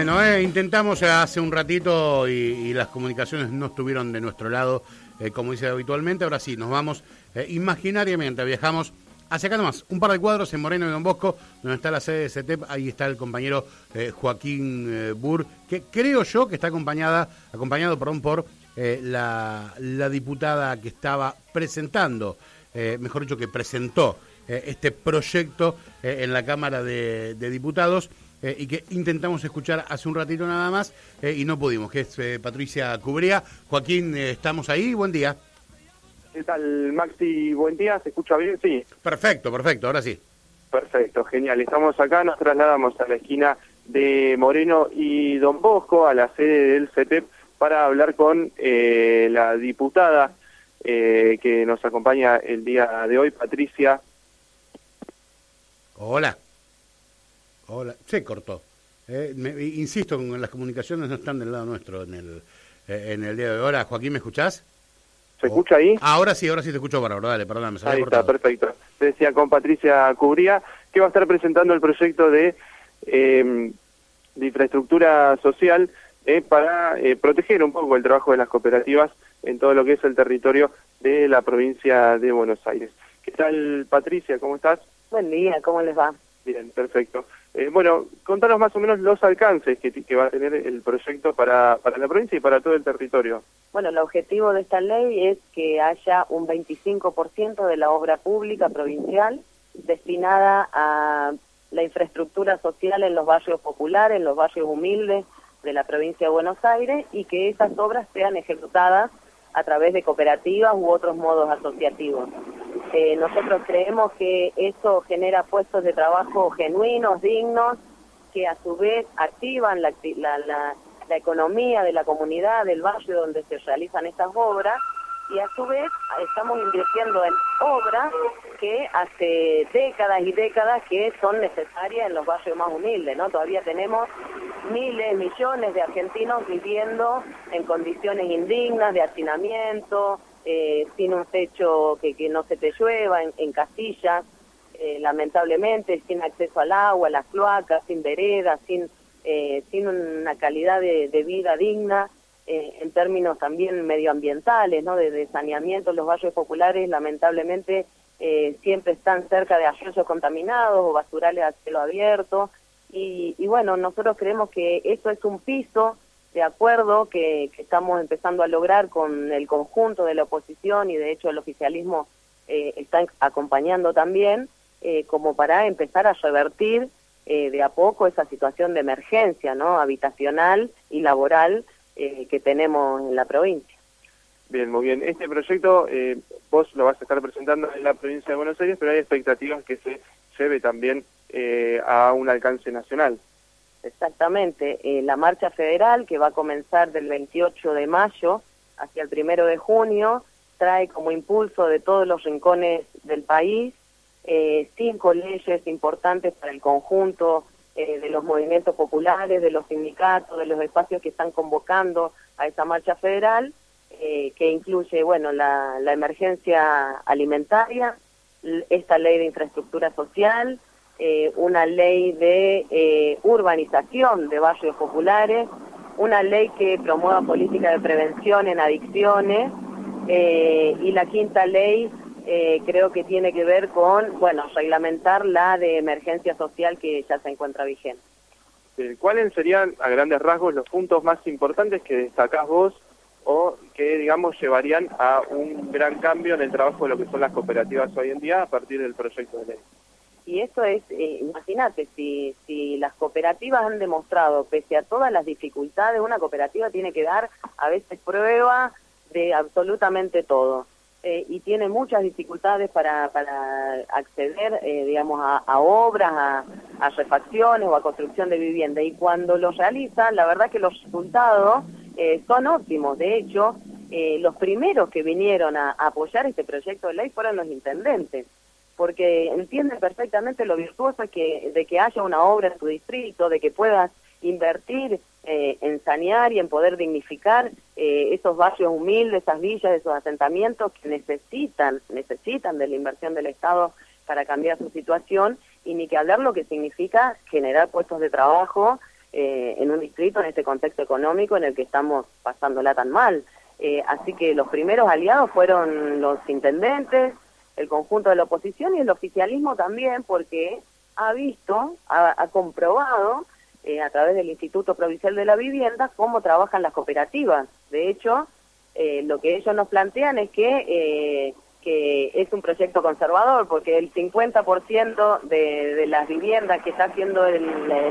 Bueno, eh, intentamos hace un ratito y, las comunicaciones no estuvieron de nuestro lado, eh, como dice habitualmente. Ahora sí, nos vamos eh, imaginariamente, viajamos hacia acá nomás, un par de cuadros en Moreno y Don Bosco, donde está la sede de CETEP. Ahí está el compañero Joaquín Burr, que creo yo que está acompañada, acompañado perdón, por la, diputada que estaba presentando, mejor dicho, que presentó este proyecto en la Cámara de Diputados. Eh, y que intentamos escuchar hace un ratito nada más eh, y no pudimos, que es eh, Patricia Cubría. Joaquín, estamos ahí, buen día. ¿Qué tal, Maxi? Buen día, ¿se escucha bien? Sí. Perfecto, perfecto, ahora sí. Perfecto, genial. Estamos acá, nos trasladamos a la esquina de Moreno y Don Bosco, a la sede del CETEP, para hablar con la diputada que nos acompaña el día de hoy, Patricia. Hola. Hola, se cortó. Eh, insisto, las comunicaciones no están del lado nuestro en el, eh, en el día de hoy. Hola, Joaquín, ¿me escuchás? ¿Se escucha ahí? Ahora sí, ahora sí te escucho bárbaro. Dale, perdóname. ahí está, perfecto. decía con Patricia Cubría que va a estar presentando el proyecto de, eh, de infraestructura social para proteger un poco el trabajo de las cooperativas en todo lo que es el territorio de la provincia de Buenos Aires. ¿Qué tal, Patricia? ¿Cómo estás? Buen día, ¿cómo les va? Bien, perfecto. Eh, bueno, contanos más o menos los alcances que, que va a tener el proyecto para, para la provincia y para todo el territorio. Bueno, el objetivo de esta ley es que haya un 25% de la obra pública provincial destinada a la infraestructura social en los barrios populares, en los barrios humildes de la provincia de Buenos Aires y que esas obras sean ejecutadas a través de cooperativas u otros modos asociativos. Eh, nosotros creemos que eso genera puestos de trabajo genuinos, dignos, que a su vez activan la, economía de la comunidad, del barrio donde se realizan estas obras, y a su vez estamos invirtiendo en obras que hace décadas y décadas que son necesarias en los barrios más humildes, ¿no? Todavía tenemos miles, millones de argentinos viviendo en condiciones indignas de hacinamiento, eh, sin un techo que, que, no se te llueva, en, en eh, lamentablemente, sin acceso al agua, las cloacas, sin veredas, sin, eh, sin una calidad de, vida digna, en términos también medioambientales, ¿no? de, saneamiento, los barrios populares lamentablemente siempre están cerca de arroyos contaminados o basurales a cielo abierto, y, y bueno, nosotros creemos que eso es un piso de acuerdo que, estamos empezando a lograr con el conjunto de la oposición y de hecho el oficialismo eh, está acompañando también eh, como para empezar a revertir eh, de a poco esa situación de emergencia no habitacional y laboral que tenemos en la provincia. Bien, muy bien. Este proyecto vos lo vas a estar presentando en la provincia de Buenos Aires, pero hay expectativas que se lleve también a un alcance nacional. Exactamente, eh, la marcha federal que va a comenzar del 28 de mayo hacia el primero de junio trae como impulso de todos los rincones del país eh, cinco leyes importantes para el conjunto eh, de los movimientos populares, de los sindicatos, de los espacios que están convocando a esa marcha federal, que incluye, bueno, la emergencia alimentaria, esta ley de infraestructura social, eh, una ley de eh, urbanización de barrios populares, una ley que promueva política de prevención en adicciones eh, y la quinta ley creo que tiene que ver con, bueno, reglamentar la de emergencia social que ya se encuentra vigente. ¿Cuáles serían a grandes rasgos los puntos más importantes que destacás vos o que, digamos, llevarían a un gran cambio en el trabajo de lo que son las cooperativas hoy en día a partir del proyecto de ley? Y eso es, eh, imagínate, si, si las cooperativas han demostrado, pese a todas las dificultades, una cooperativa tiene que dar a veces prueba de absolutamente todo. Eh, y tiene muchas dificultades para, para acceder, eh, digamos, a, obras, a, a, refacciones o a construcción de vivienda. Y cuando lo realizan, la verdad que los resultados son óptimos. De hecho, los primeros que vinieron a apoyar este proyecto de ley fueron los intendentes porque entiende perfectamente lo virtuoso que, de que haya una obra en tu distrito, de que puedas invertir eh, en sanear y en poder dignificar eh, esos barrios humildes, esas villas, esos asentamientos que necesitan, necesitan de la inversión del Estado para cambiar su situación y ni que hablar lo que significa generar puestos de trabajo eh, en un distrito en este contexto económico en el que estamos pasándola tan mal. Eh, así que los primeros aliados fueron los intendentes, el conjunto de la oposición y el oficialismo también, porque ha visto, ha, comprobado eh, a través del Instituto Provincial de la Vivienda cómo trabajan las cooperativas. De hecho, lo que ellos nos plantean es que que es un proyecto conservador, porque el 50% de, de las viviendas que está haciendo el,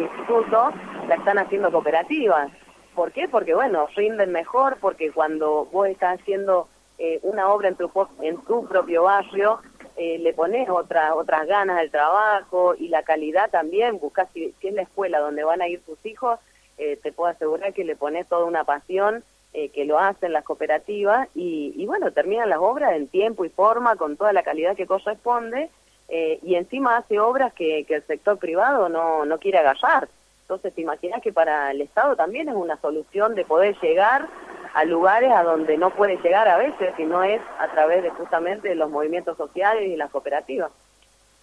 instituto la están haciendo cooperativas. ¿Por qué? Porque, bueno, rinden mejor, porque cuando vos estás haciendo eh, una obra en tu, en tu propio barrio, eh, le pones otra, otras ganas al trabajo y la calidad también, buscas, si, si es la escuela donde van a ir tus hijos, eh, te puedo asegurar que le pones toda una pasión eh, que lo hacen las cooperativas y, bueno, terminan las obras en tiempo y forma, con toda la calidad que corresponde, eh, y encima hace obras que, el sector privado no, no quiere agarrar. Entonces, te imaginas que para el Estado también es una solución de poder llegar a lugares a donde no puede llegar a veces, si no es a través de justamente los movimientos sociales y las cooperativas.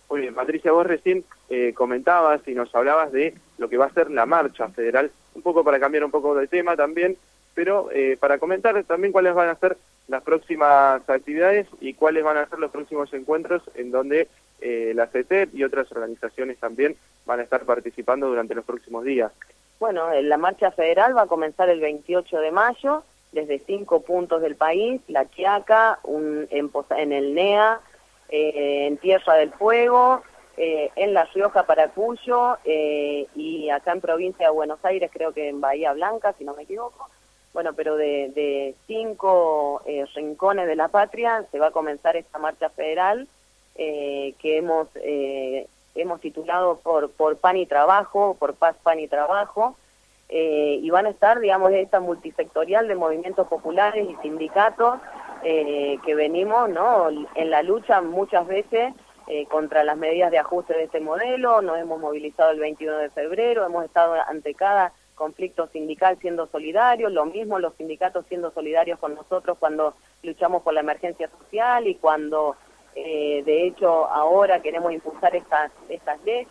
Muy bien, Patricia, vos recién eh, comentabas y nos hablabas de lo que va a ser la marcha federal, un poco para cambiar un poco de tema también, pero eh, para comentar también cuáles van a ser las próximas actividades y cuáles van a ser los próximos encuentros en donde eh, la CETEP y otras organizaciones también van a estar participando durante los próximos días. Bueno, la marcha federal va a comenzar el 28 de mayo desde cinco puntos del país, La Quiaca, un, en, el NEA, eh, en Tierra del Fuego, en La Rioja, Paracuyo y acá en provincia de Buenos Aires, creo que en Bahía Blanca, si no me equivoco. Bueno, pero de, cinco eh, rincones de la patria se va a comenzar esta marcha federal eh, que hemos eh, hemos titulado por por pan y trabajo, por paz, pan y trabajo, y van a estar, digamos, esta multisectorial de movimientos populares y sindicatos que venimos, ¿no? En la lucha muchas veces contra las medidas de ajuste de este modelo, nos hemos movilizado el 21 de febrero, hemos estado ante cada conflicto sindical siendo solidarios, lo mismo los sindicatos siendo solidarios con nosotros cuando luchamos por la emergencia social y cuando eh, de hecho ahora queremos impulsar estas, estas leyes.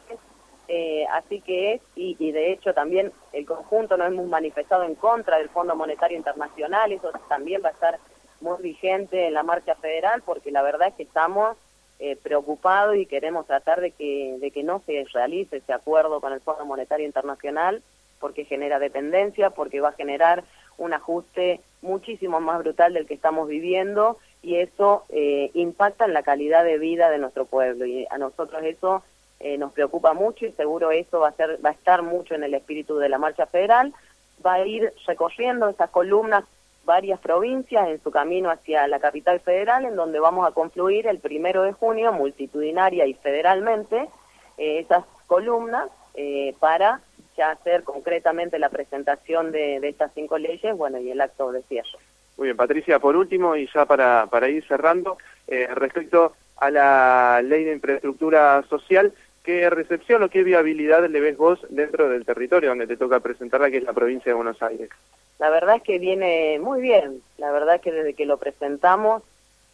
Eh, así que es, y, de hecho también el conjunto nos hemos manifestado en contra del Fondo Monetario Internacional, eso también va a estar muy vigente en la marcha federal porque la verdad es que estamos eh, preocupados y queremos tratar de que, de que no se realice ese acuerdo con el Fondo Monetario Internacional porque genera dependencia, porque va a generar un ajuste muchísimo más brutal del que estamos viviendo y eso eh, impacta en la calidad de vida de nuestro pueblo. Y a nosotros eso eh, nos preocupa mucho y seguro eso va a ser va a estar mucho en el espíritu de la marcha federal va a ir recorriendo esas columnas varias provincias en su camino hacia la capital federal en donde vamos a confluir el primero de junio multitudinaria y federalmente eh, esas columnas para hacer concretamente la presentación de, estas cinco leyes, bueno, y el acto de cierre. Muy bien, Patricia, por último, y ya para, para ir cerrando, eh, respecto a la ley de infraestructura social, ¿qué recepción o qué viabilidad le ves vos dentro del territorio donde te toca presentarla, que es la provincia de Buenos Aires? La verdad es que viene muy bien, la verdad es que desde que lo presentamos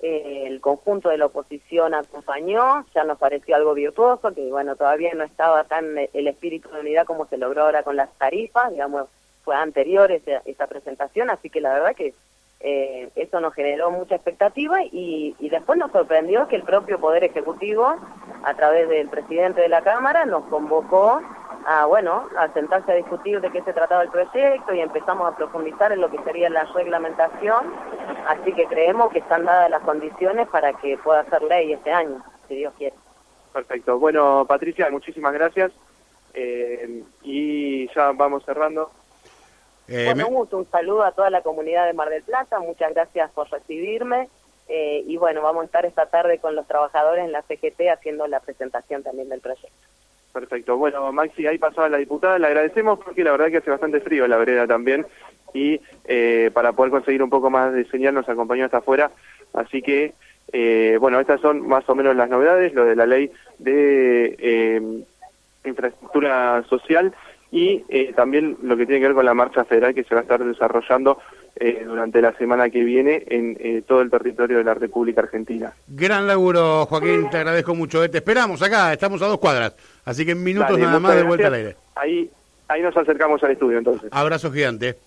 eh, el conjunto de la oposición acompañó, ya nos pareció algo virtuoso, que bueno, todavía no estaba tan el espíritu de unidad como se logró ahora con las tarifas, digamos, fue anterior esa, esa presentación, así que la verdad que eh, eso nos generó mucha expectativa y, y después nos sorprendió que el propio Poder Ejecutivo, a través del presidente de la Cámara, nos convocó a, bueno, a sentarse a discutir de qué se trataba el proyecto y empezamos a profundizar en lo que sería la reglamentación, así que creemos que están dadas las condiciones para que pueda ser ley este año, si Dios quiere. Perfecto. Bueno, Patricia, muchísimas gracias. Eh, y ya vamos cerrando. Eh, bueno, un gusto, un saludo a toda la comunidad de Mar del Plata, muchas gracias por recibirme. Eh, y bueno, vamos a estar esta tarde con los trabajadores en la CGT haciendo la presentación también del proyecto. Perfecto. Bueno, Maxi, ahí pasaba la diputada. Le agradecemos porque la verdad que hace bastante frío la vereda también. Y eh, para poder conseguir un poco más de señal nos acompañó hasta afuera. Así que, eh, bueno, estas son más o menos las novedades, lo de la ley de eh, infraestructura social y también lo que tiene que ver con la marcha federal que se va a estar desarrollando eh, durante la semana que viene en eh, todo el territorio de la República Argentina. Gran laburo, Joaquín, te agradezco mucho. Eh. Te esperamos acá, estamos a dos cuadras, así que en minutos nada más de vuelta al aire. Ahí Ahí nos acercamos al estudio entonces. Abrazo gigante.